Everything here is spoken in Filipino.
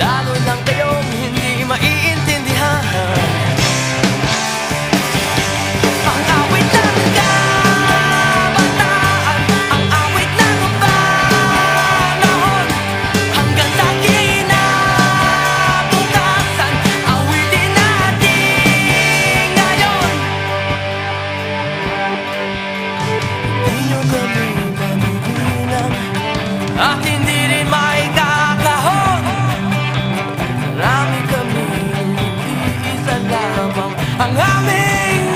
Lalo lang kayong hindi maiintindihan. Ang awit ng kabataan Ang awit ng panahon. Hanggang sa kinabukasan Awitin natin ngayon. Inyong gabi, gabi, gabi, gabi, gabi, gabi, sing